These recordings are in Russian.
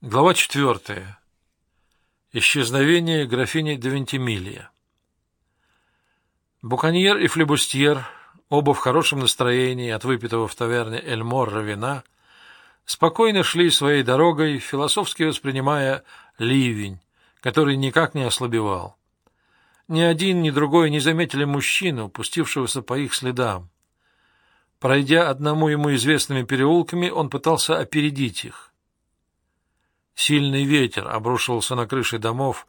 Глава четвертая. Исчезновение графини де. Буконьер и флебустьер, оба в хорошем настроении от выпитого в таверне Эльморра вина, спокойно шли своей дорогой, философски воспринимая ливень, который никак не ослабевал. Ни один, ни другой не заметили мужчину, пустившегося по их следам. Пройдя одному ему известными переулками, он пытался опередить их. Сильный ветер обрушивался на крыши домов,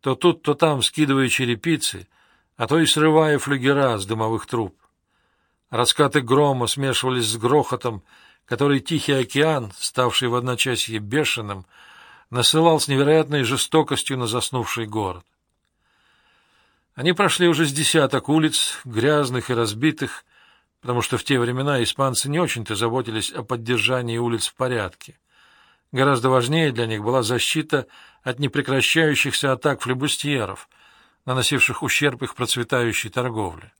то тут, то там скидывая черепицы, а то и срывая флюгера с дымовых труб. Раскаты грома смешивались с грохотом, который Тихий океан, ставший в одночасье бешеным, насылал с невероятной жестокостью на заснувший город. Они прошли уже с десяток улиц, грязных и разбитых, потому что в те времена испанцы не очень-то заботились о поддержании улиц в порядке. Гораздо важнее для них была защита от непрекращающихся атак флебустьеров, наносивших ущерб их процветающей торговле.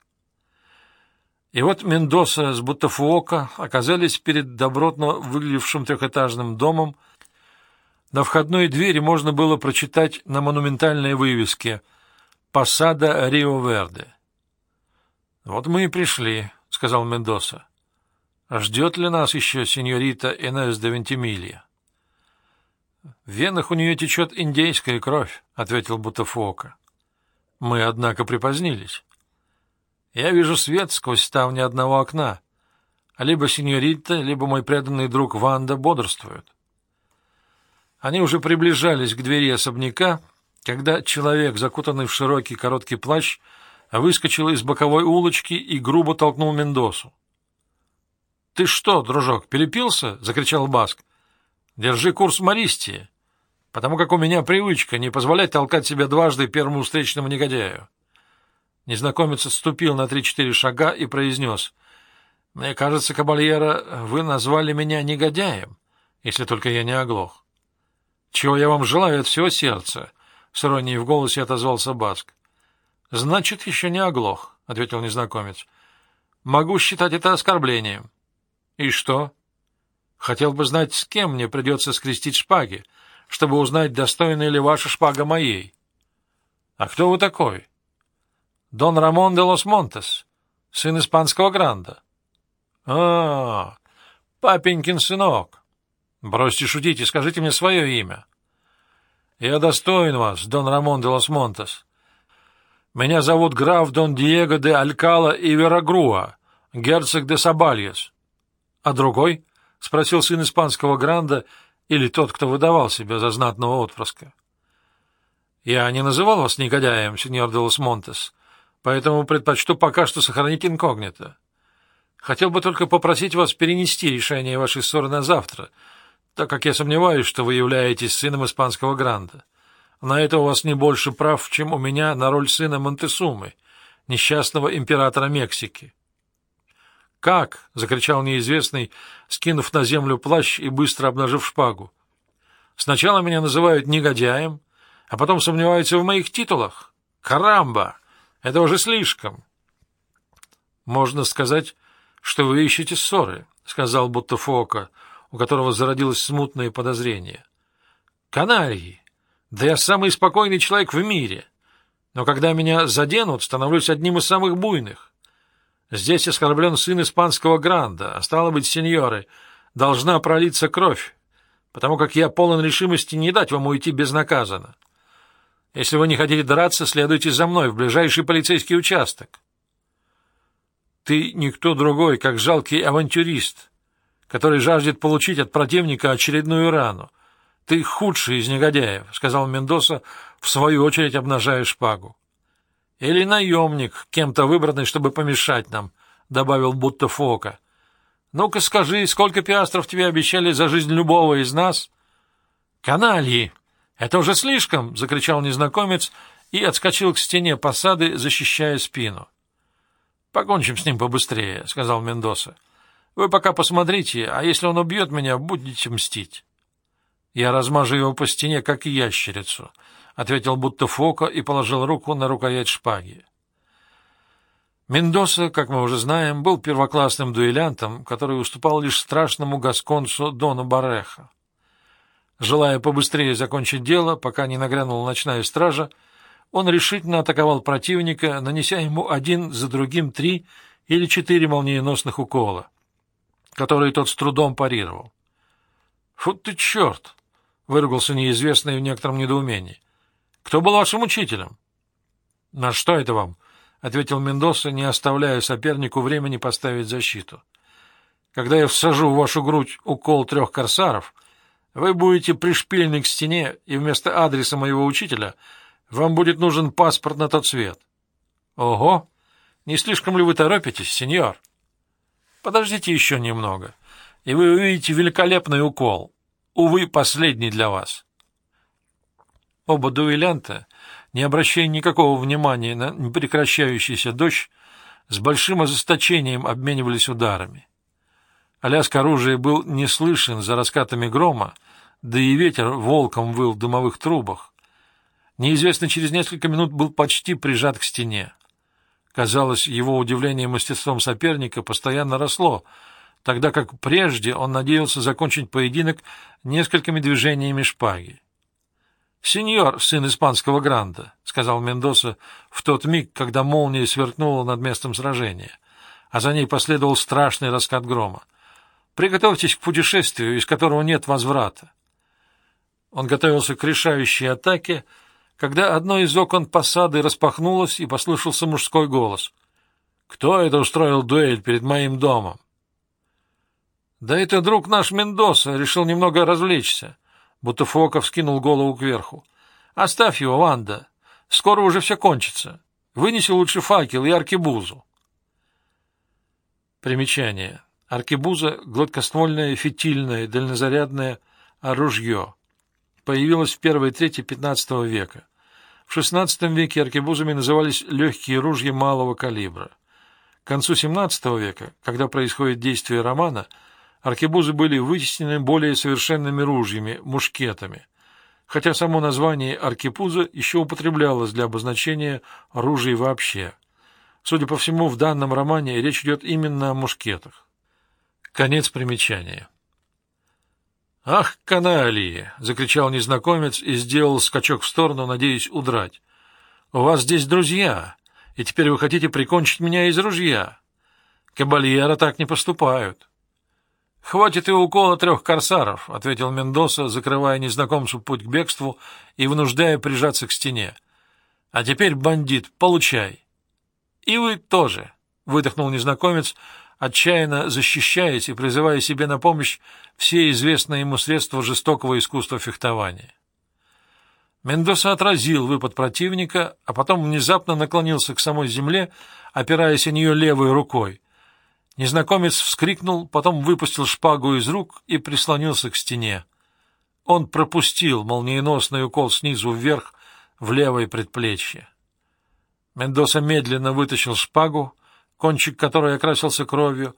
И вот Мендоса с Бутафуока оказались перед добротно выглядевшим трехэтажным домом. На входной двери можно было прочитать на монументальной вывеске «Посада Рио-Верде». «Вот мы и пришли», — сказал Мендоса. «Ждет ли нас еще сеньорита Инес де Вентимилья?» — В венах у нее течет индейская кровь, — ответил Бутафока. — Мы, однако, припозднились. Я вижу свет сквозь ставни одного окна, а либо сеньорита, либо мой преданный друг Ванда бодрствуют. Они уже приближались к двери особняка, когда человек, закутанный в широкий короткий плащ, выскочил из боковой улочки и грубо толкнул Мендосу. — Ты что, дружок, перепился? — закричал Баск. Держи курс Мористии, потому как у меня привычка не позволять толкать себя дважды первому встречному негодяю. Незнакомец отступил на три-четыре шага и произнес. — Мне кажется, кабальера, вы назвали меня негодяем, если только я не оглох. — Чего я вам желаю от всего сердца? — с иронией в голосе отозвался Баск. — Значит, еще не оглох, — ответил незнакомец. — Могу считать это оскорблением. — И что? — Хотел бы знать, с кем мне придется скрестить шпаги, чтобы узнать, достойна ли ваша шпага моей. — А кто вы такой? — Дон Рамон де лос Монтес, сын испанского гранда. — А, папенькин сынок. Бросьте шутить и скажите мне свое имя. — Я достоин вас, Дон Рамон де лос Монтес. Меня зовут граф Дон Диего де Алькала и Верагруа, герцог де Сабальес. — А другой? —— спросил сын испанского гранда или тот, кто выдавал себя за знатного отпрыска. — Я не называл вас негодяем, сеньор Делос Монтес, поэтому предпочту пока что сохранить инкогнито. Хотел бы только попросить вас перенести решение вашей ссоры на завтра, так как я сомневаюсь, что вы являетесь сыном испанского гранда. На это у вас не больше прав, чем у меня на роль сына Монтесумы, несчастного императора Мексики. «Как?» — закричал неизвестный, скинув на землю плащ и быстро обнажив шпагу. «Сначала меня называют негодяем, а потом сомневаются в моих титулах. Карамба! Это уже слишком!» «Можно сказать, что вы ищете ссоры», — сказал будто Фока, у которого зародилось смутное подозрение. «Канарии! Да я самый спокойный человек в мире, но когда меня заденут, становлюсь одним из самых буйных. Здесь оскорблен сын испанского гранда, а стало быть, сеньоры, должна пролиться кровь, потому как я полон решимости не дать вам уйти безнаказанно. Если вы не хотите драться, следуйте за мной в ближайший полицейский участок. Ты никто другой, как жалкий авантюрист, который жаждет получить от противника очередную рану. Ты худший из негодяев, — сказал Мендоса, в свою очередь обнажая шпагу. — Или наемник, кем-то выбранный, чтобы помешать нам, — добавил будто Фока. — Ну-ка скажи, сколько пиастров тебе обещали за жизнь любого из нас? — Канальи! Это уже слишком! — закричал незнакомец и отскочил к стене посады, защищая спину. — Покончим с ним побыстрее, — сказал Мендоса. — Вы пока посмотрите, а если он убьет меня, будете мстить. Я размажу его по стене, как ящерицу, — ответил будто Фока и положил руку на рукоять шпаги. Мендоса, как мы уже знаем, был первоклассным дуэлянтом, который уступал лишь страшному гасконцу Дону Бареха. Желая побыстрее закончить дело, пока не нагрянула ночная стража, он решительно атаковал противника, нанеся ему один за другим три или четыре молниеносных укола, которые тот с трудом парировал. — Фу ты черт! — выругался неизвестный в некотором недоумении. — Кто был вашим учителем? — На что это вам? — ответил Мендоса, не оставляя сопернику времени поставить защиту. — Когда я всажу в вашу грудь укол трех корсаров — вы будете пришпилены к стене, и вместо адреса моего учителя вам будет нужен паспорт на тот свет. — Ого! Не слишком ли вы торопитесь, сеньор? — Подождите еще немного, и вы увидите великолепный укол. Увы, последний для вас. Оба дуэлянта, не обращая никакого внимания на непрекращающийся дождь, с большим ожесточением обменивались ударами. Аляск оружия был не слышен за раскатами грома, да и ветер волком выл в дымовых трубах. Неизвестно через несколько минут был почти прижат к стене. Казалось, его удивление мастерством соперника постоянно росло, тогда как прежде он надеялся закончить поединок несколькими движениями шпаги. — Сеньор, сын испанского гранда, — сказал Мендоса в тот миг, когда молния сверкнула над местом сражения, а за ней последовал страшный раскат грома. Приготовьтесь к путешествию, из которого нет возврата. Он готовился к решающей атаке, когда одно из окон посады распахнулось и послышался мужской голос. «Кто это устроил дуэль перед моим домом?» «Да это друг наш Мендоса, решил немного развлечься», будто Фока вскинул голову кверху. «Оставь его, Ванда. Скоро уже все кончится. Вынеси лучше факел и аркебузу». Примечание. Аркебуза — гладкоствольное фитильное дальнозарядное оружие. Появилось в первой трети XV века. В XVI веке аркебузами назывались легкие ружья малого калибра. К концу XVII века, когда происходит действие романа, аркебузы были вытеснены более совершенными ружьями, мушкетами, хотя само название аркебуза еще употреблялось для обозначения ружей вообще. Судя по всему, в данном романе речь идет именно о мушкетах. Конец примечания. «Ах, каналии!» — закричал незнакомец и сделал скачок в сторону, надеясь удрать. «У вас здесь друзья, и теперь вы хотите прикончить меня из ружья. Кабальера так не поступают». «Хватит и укола трех корсаров», — ответил Мендоса, закрывая незнакомцу путь к бегству и вынуждая прижаться к стене. «А теперь, бандит, получай». «И вы тоже», — выдохнул незнакомец, — отчаянно защищаясь и призывая себе на помощь все известные ему средства жестокого искусства фехтования. Мендоса отразил выпад противника, а потом внезапно наклонился к самой земле, опираясь о нее левой рукой. Незнакомец вскрикнул, потом выпустил шпагу из рук и прислонился к стене. Он пропустил молниеносный укол снизу вверх в левое предплечье. Мендоса медленно вытащил шпагу, кончик которой окрасился кровью,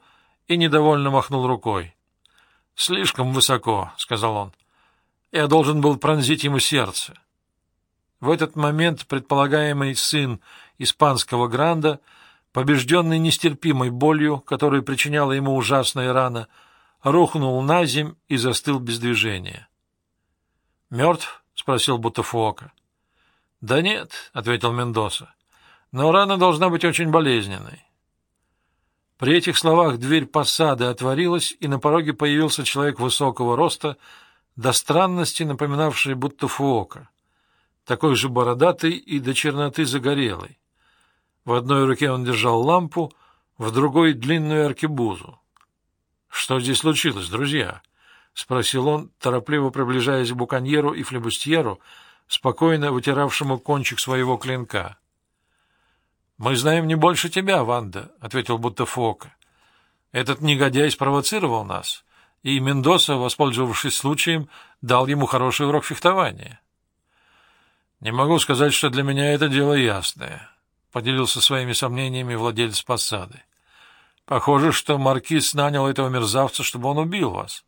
и недовольно махнул рукой. — Слишком высоко, — сказал он. — Я должен был пронзить ему сердце. В этот момент предполагаемый сын испанского гранда, побежденный нестерпимой болью, которую причиняла ему ужасная рана, рухнул на земь и застыл без движения. — Мертв? — спросил Бутафуока. — Да нет, — ответил Мендоса, — но рана должна быть очень болезненной. При этих словах дверь посады отворилась, и на пороге появился человек высокого роста, до странности напоминавший будто Фуока, такой же бородатый и до черноты загорелый. В одной руке он держал лампу, в другой — длинную аркебузу. — Что здесь случилось, друзья? — спросил он, торопливо приближаясь к буконьеру и флебустьеру, спокойно вытиравшему кончик своего клинка. «Мы знаем не больше тебя, Ванда», — ответил будто Фока. «Этот негодяй спровоцировал нас, и Мендоса, воспользовавшись случаем, дал ему хороший урок фехтования». «Не могу сказать, что для меня это дело ясное», — поделился своими сомнениями владелец посады. «Похоже, что маркиз нанял этого мерзавца, чтобы он убил вас.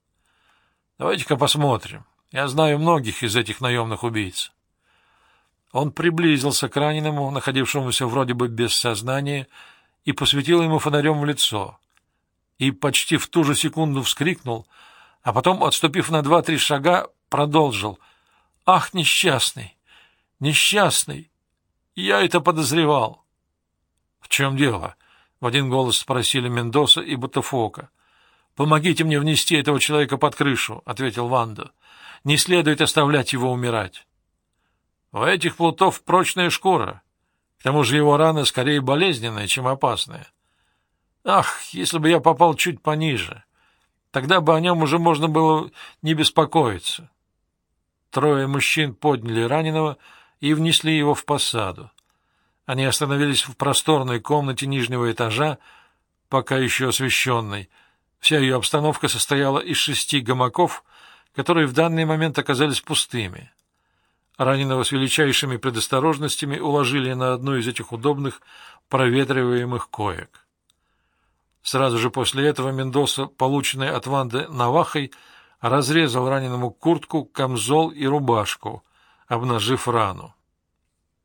Давайте-ка посмотрим. Я знаю многих из этих наемных убийц». Он приблизился к раненому, находившемуся вроде бы без сознания, и посветил ему фонарем в лицо. И почти в ту же секунду вскрикнул, а потом, отступив на два-три шага, продолжил. «Ах, несчастный! Несчастный! Я это подозревал!» «В чем дело?» — в один голос спросили Мендоса и Бутафока. «Помогите мне внести этого человека под крышу», — ответил Ванда. «Не следует оставлять его умирать». «У этих плутов прочная шкура. К тому же его рана скорее болезненная, чем опасная. Ах, если бы я попал чуть пониже, тогда бы о нем уже можно было не беспокоиться». Трое мужчин подняли раненого и внесли его в посаду. Они остановились в просторной комнате нижнего этажа, пока еще освещенной. Вся ее обстановка состояла из шести гамаков, которые в данный момент оказались пустыми. Раненого с величайшими предосторожностями уложили на одну из этих удобных проветриваемых коек. Сразу же после этого Мендоса, полученный от Ванды навахой, разрезал раненому куртку, камзол и рубашку, обнажив рану.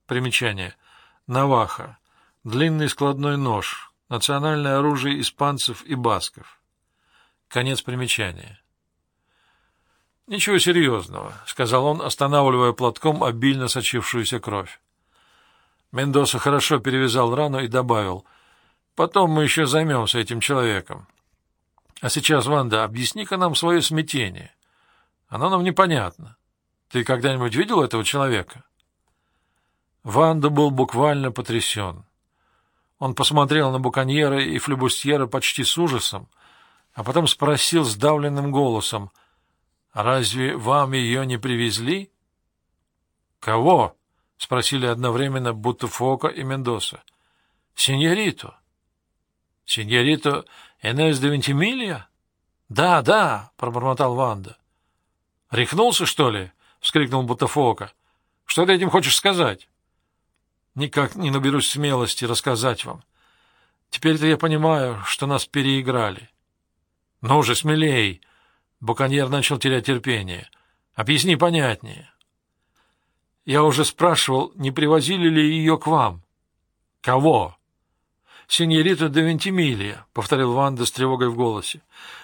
Примечание — Наваха. Длинный складной нож. Национальное оружие испанцев и басков. Конец примечания. «Ничего серьезного», — сказал он, останавливая платком обильно сочившуюся кровь. Мендоса хорошо перевязал рану и добавил, «Потом мы еще займемся этим человеком. А сейчас, Ванда, объясни-ка нам свое смятение. Оно нам непонятно. Ты когда-нибудь видел этого человека?» Ванда был буквально потрясен. Он посмотрел на буконьера и флебустьера почти с ужасом, а потом спросил сдавленным голосом, «Разве вам ее не привезли?» «Кого?» — спросили одновременно будто Фока и Мендоса. «Синьориту». «Синьориту Энес де Вентимилья?» «Да, да», — пробормотал Ванда. «Рехнулся, что ли?» — вскрикнул Бутафока. «Что ты этим хочешь сказать?» Никак не наберусь смелости рассказать вам. Теперь-то я понимаю, что нас переиграли. Ну же, смелей! Буконьер начал терять терпение. Объясни понятнее. Я уже спрашивал, не привозили ли ее к вам. Кого? Синьорита де Вентимилия, — повторил Ванда с тревогой в голосе.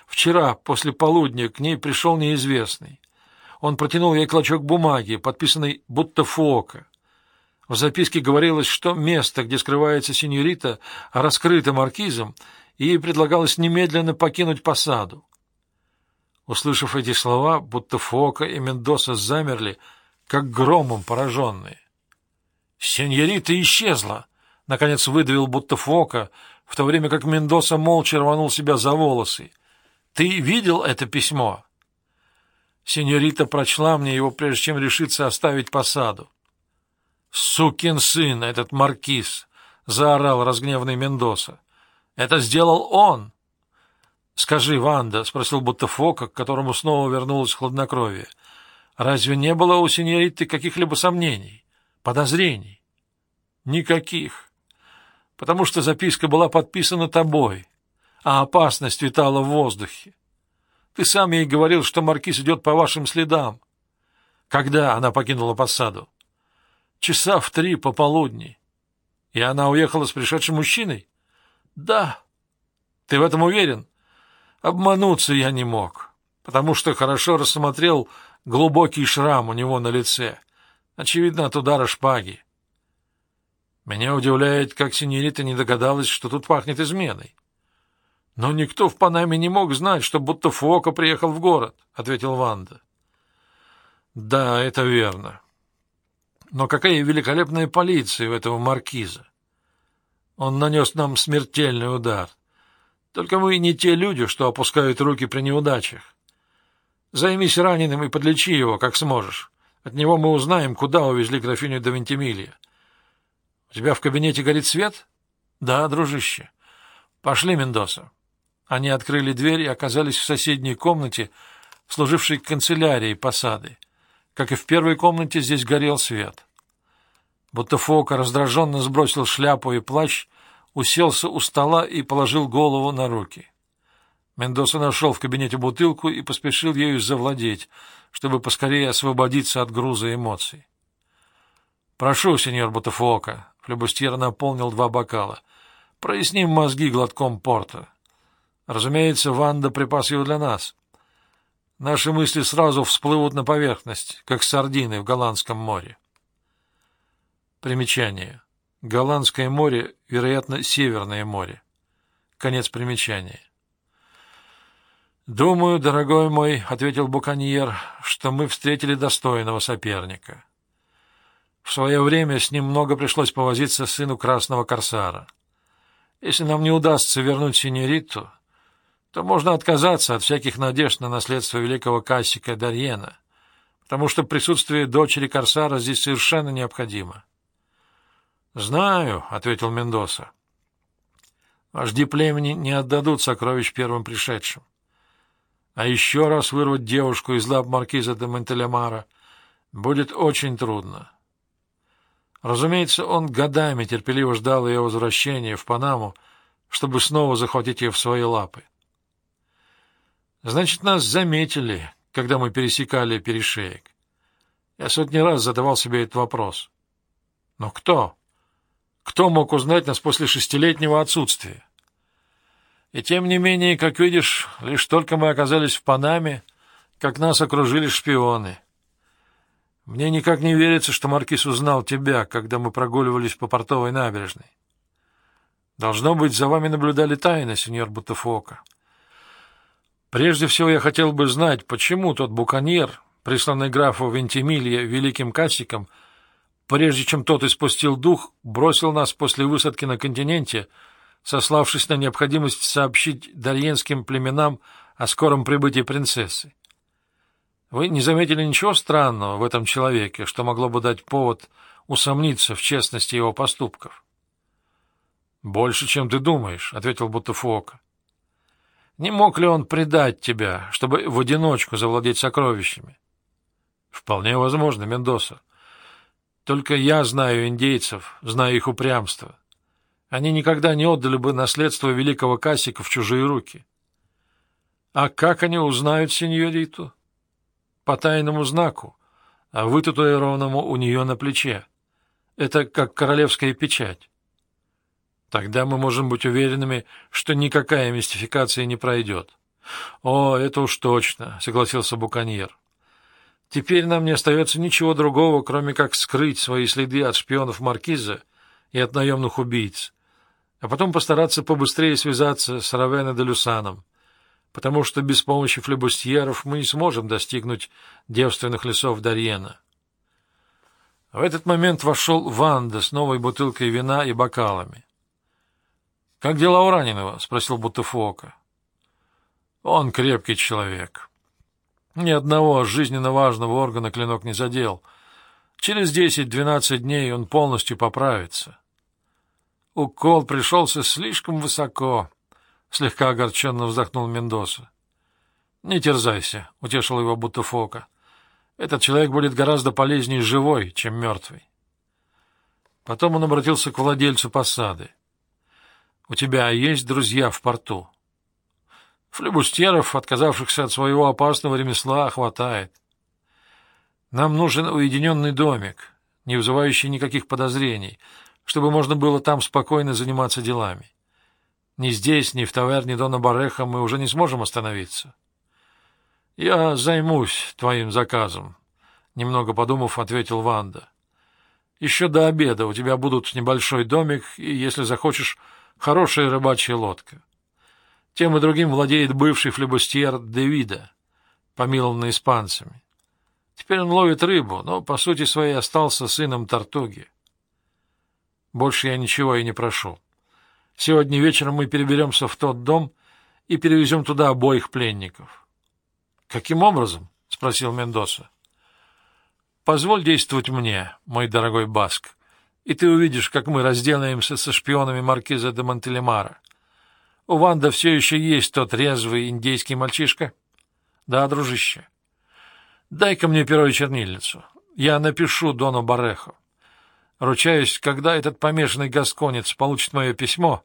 Вчера, после полудня, к ней пришел неизвестный. Он протянул ей клочок бумаги, подписанный будто Фуока. В записке говорилось, что место, где скрывается сеньорита, раскрыто маркизом, и ей предлагалось немедленно покинуть посаду. Услышав эти слова, будто Фока и Мендоса замерли, как громом пораженные. «Сеньорита исчезла!» — наконец выдавил будто Фока, в то время как Мендоса молча рванул себя за волосы. «Ты видел это письмо?» Сеньорита прочла мне его, прежде чем решиться оставить посаду. «Сукин сын, этот маркиз!» — заорал разгневанный Мендоса. «Это сделал он!» «Скажи, Ванда», — спросил будто Фока, к которому снова вернулось хладнокровие, «разве не было у сеньориты каких-либо сомнений, подозрений?» «Никаких. Потому что записка была подписана тобой, а опасность витала в воздухе. Ты сам ей говорил, что маркиз идет по вашим следам. Когда она покинула посаду?» Часа в три пополудни. И она уехала с пришедшим мужчиной? Да. Ты в этом уверен? Обмануться я не мог, потому что хорошо рассмотрел глубокий шрам у него на лице, очевидно, от удара шпаги. Меня удивляет, как синьорита не догадалась, что тут пахнет изменой. Но никто в Панаме не мог знать, что будто Фока приехал в город, — ответил Ванда. Да, это верно. Но какая великолепная полиция у этого маркиза! Он нанес нам смертельный удар. Только мы не те люди, что опускают руки при неудачах. Займись раненым и подлечи его, как сможешь. От него мы узнаем, куда увезли графиню до Вентимилия. У тебя в кабинете горит свет? Да, дружище. Пошли, Мендоса. Они открыли дверь и оказались в соседней комнате, служившей канцелярией посады. Как и в первой комнате, здесь горел свет. Будто Фока раздраженно сбросил шляпу и плащ, уселся у стола и положил голову на руки. Мендоса нашел в кабинете бутылку и поспешил ею завладеть, чтобы поскорее освободиться от груза эмоций. — Прошу, сеньор Бутафока, — флебустьер наполнил два бокала, — проясним мозги глотком порта. Разумеется, Ванда припас его для нас. наши мысли сразу всплывут на поверхность, как сардины в Голландском море. Примечание. Голландское море, вероятно, Северное море. Конец примечания. «Думаю, дорогой мой, — ответил Буканьер, — что мы встретили достойного соперника. В свое время с ним много пришлось повозиться сыну Красного Корсара. Если нам не удастся вернуть синьориту, то можно отказаться от всяких надежд на наследство великого Кассика Дарьена, потому что присутствие дочери Корсара здесь совершенно необходимо». «Знаю», — ответил Мендоса. «Вожди племени не отдадут сокровищ первым пришедшим. А еще раз вырвать девушку из лап маркиза де Монтелемара будет очень трудно. Разумеется, он годами терпеливо ждал ее возвращения в Панаму, чтобы снова захватить ее в свои лапы. Значит, нас заметили, когда мы пересекали перешеек. Я сотни раз задавал себе этот вопрос. Но кто? Кто мог узнать нас после шестилетнего отсутствия? И тем не менее, как видишь, лишь только мы оказались в Панаме, как нас окружили шпионы. Мне никак не верится, что Маркиз узнал тебя, когда мы прогуливались по портовой набережной. Должно быть, за вами наблюдали тайно, сеньор Бутафока. Прежде всего я хотел бы знать, почему тот буконьер, присланный графу Вентимилья великим кассиком, прежде чем тот испустил дух, бросил нас после высадки на континенте — сославшись на необходимость сообщить дарьенским племенам о скором прибытии принцессы. Вы не заметили ничего странного в этом человеке, что могло бы дать повод усомниться в честности его поступков? — Больше, чем ты думаешь, — ответил Бутафуока. — Не мог ли он предать тебя, чтобы в одиночку завладеть сокровищами? — Вполне возможно, Мендоса. Только я знаю индейцев, знаю их упрямство. — они никогда не отдали бы наследство великого Кассика в чужие руки. А как они узнают сеньориту? По тайному знаку, а вытатуированному у нее на плече. Это как королевская печать. Тогда мы можем быть уверенными, что никакая мистификация не пройдет. — О, это уж точно, — согласился Буканьер. — Теперь нам не остается ничего другого, кроме как скрыть свои следы от шпионов Маркиза и от наемных убийц а потом постараться побыстрее связаться с Равена де Люсаном, потому что без помощи флебустьеров мы не сможем достигнуть девственных лесов Дарьена. В этот момент вошел Ванда с новой бутылкой вина и бокалами. — Как дела у раненого? — спросил Бутыфока. — Он крепкий человек. Ни одного жизненно важного органа клинок не задел. Через десять-двенадцать дней он полностью поправится. — Укол пришелся слишком высоко, — слегка огорченно вздохнул Мендоса. — Не терзайся, — утешил его будто Фока. — Этот человек будет гораздо полезнее живой, чем мертвый. Потом он обратился к владельцу посады. — У тебя есть друзья в порту? Флебустьеров, отказавшихся от своего опасного ремесла, хватает. Нам нужен уединенный домик, не вызывающий никаких подозрений, чтобы можно было там спокойно заниматься делами. Ни здесь, ни в таверне Дона Бареха мы уже не сможем остановиться. — Я займусь твоим заказом, — немного подумав, ответил Ванда. — Еще до обеда у тебя будут небольшой домик и, если захочешь, хорошая рыбачья лодка. Тем и другим владеет бывший флебустьер Девида, помилованный испанцами. Теперь он ловит рыбу, но, по сути своей, остался сыном Тартуги. Больше я ничего и не прошу. Сегодня вечером мы переберемся в тот дом и перевезем туда обоих пленников. — Каким образом? — спросил Мендоса. — Позволь действовать мне, мой дорогой Баск, и ты увидишь, как мы разделаемся со шпионами маркиза де Монтелемара. У Ванда все еще есть тот резвый индейский мальчишка? — Да, дружище. — Дай-ка мне перо и чернильницу. Я напишу Дону Бареху. Ручаюсь, когда этот помешанный гасконец получит мое письмо,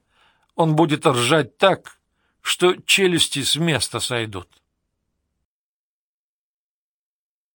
он будет ржать так, что челюсти с места сойдут.